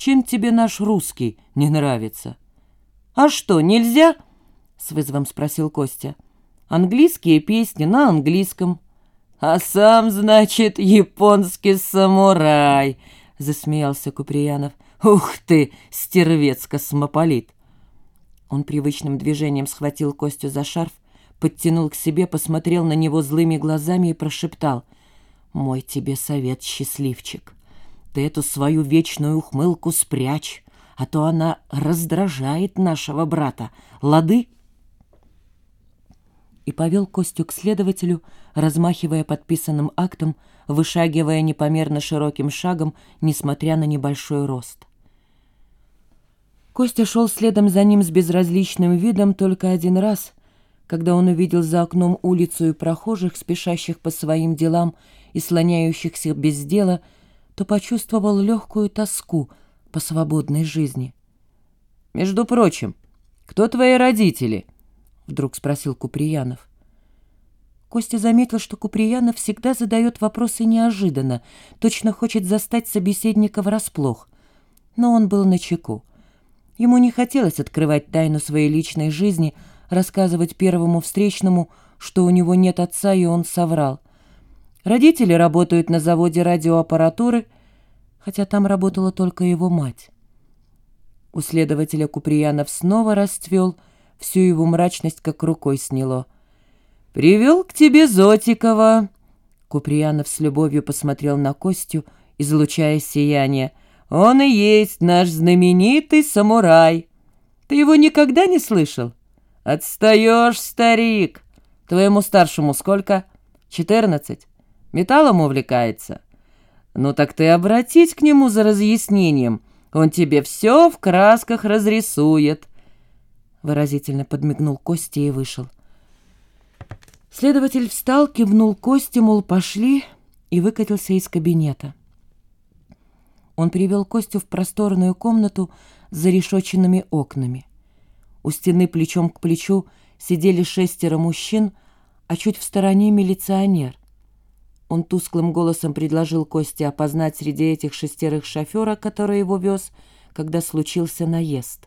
Чем тебе наш русский не нравится?» «А что, нельзя?» — с вызовом спросил Костя. «Английские песни на английском». «А сам, значит, японский самурай!» — засмеялся Куприянов. «Ух ты, стервец-космополит!» Он привычным движением схватил Костю за шарф, подтянул к себе, посмотрел на него злыми глазами и прошептал. «Мой тебе совет, счастливчик. Ты эту свою вечную ухмылку спрячь, а то она раздражает нашего брата. Лады?» И повел Костю к следователю, размахивая подписанным актом, вышагивая непомерно широким шагом, несмотря на небольшой рост. Костя шел следом за ним с безразличным видом только один раз, когда он увидел за окном улицу и прохожих, спешащих по своим делам и слоняющихся без дела, то почувствовал легкую тоску по свободной жизни. «Между прочим, кто твои родители?» — вдруг спросил Куприянов. Костя заметил, что Куприянов всегда задает вопросы неожиданно, точно хочет застать собеседника врасплох. Но он был начеку. Ему не хотелось открывать тайну своей личной жизни, рассказывать первому встречному, что у него нет отца, и он соврал — Родители работают на заводе радиоаппаратуры, хотя там работала только его мать. У следователя Куприянов снова расцвел, всю его мрачность как рукой сняло. «Привел к тебе Зотикова!» Куприянов с любовью посмотрел на Костю, излучая сияние. «Он и есть наш знаменитый самурай! Ты его никогда не слышал? Отстаешь, старик! Твоему старшему сколько? Четырнадцать? Металлом увлекается? Ну так ты обратись к нему за разъяснением. Он тебе все в красках разрисует. Выразительно подмигнул Косте и вышел. Следователь встал, кивнул Косте, мол, пошли, и выкатился из кабинета. Он привел Костю в просторную комнату с зарешоченными окнами. У стены плечом к плечу сидели шестеро мужчин, а чуть в стороне милиционер. Он тусклым голосом предложил Косте опознать среди этих шестерых шофера, который его вез, когда случился наезд.